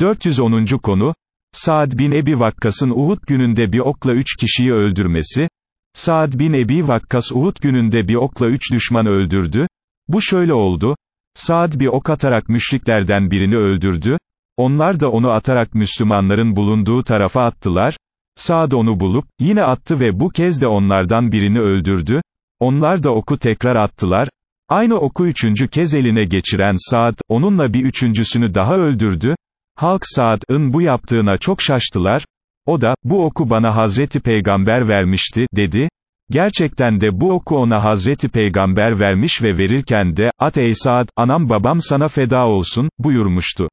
410. konu, Saad bin Ebi Vakkas'ın Uhud gününde bir okla üç kişiyi öldürmesi, Saad bin Ebi Vakkas Uhud gününde bir okla üç düşman öldürdü, bu şöyle oldu, Saad bir ok atarak müşriklerden birini öldürdü, onlar da onu atarak Müslümanların bulunduğu tarafa attılar, Saad onu bulup, yine attı ve bu kez de onlardan birini öldürdü, onlar da oku tekrar attılar, aynı oku üçüncü kez eline geçiren Saad, onunla bir üçüncüsünü daha öldürdü, halk Saad'ın bu yaptığına çok şaştılar, o da, bu oku bana Hazreti Peygamber vermişti, dedi, gerçekten de bu oku ona Hazreti Peygamber vermiş ve verirken de, at ey Saad, anam babam sana feda olsun, buyurmuştu.